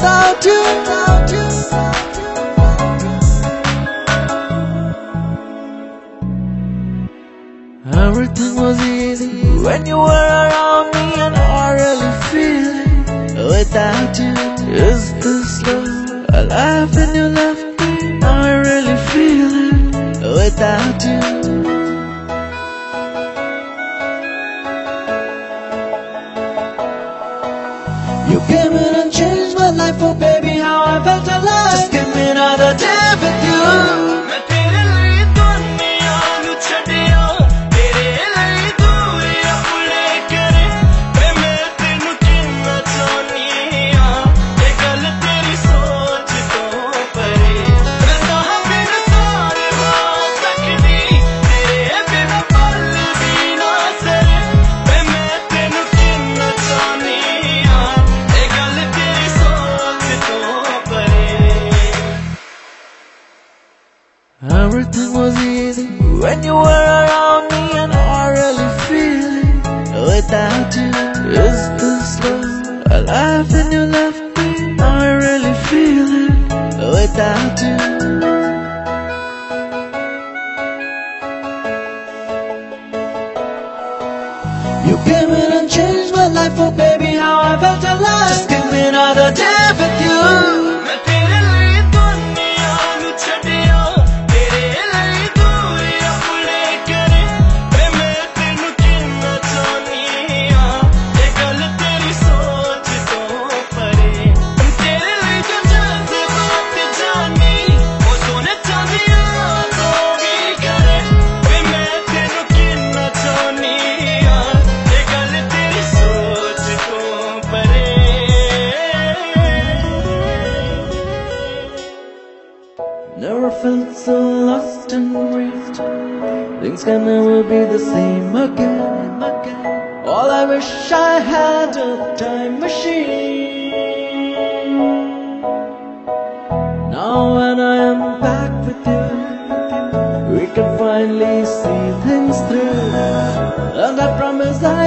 Without you. Everything was easy when you were around me, and I really feel it. Without you, is this love alive? And you left me, I really feel it. Without you. You can Everything was easy when you were around me, and I really feel it without you. Is this love alive and you left me? I really feel it without you. You came in and changed my life, oh baby, how I felt alive. Just give me another day with you. never felt so lost and grieved Things can never be the same again All I wish I had a time machine. Now when I am back with you We can finally see things through. And I promise I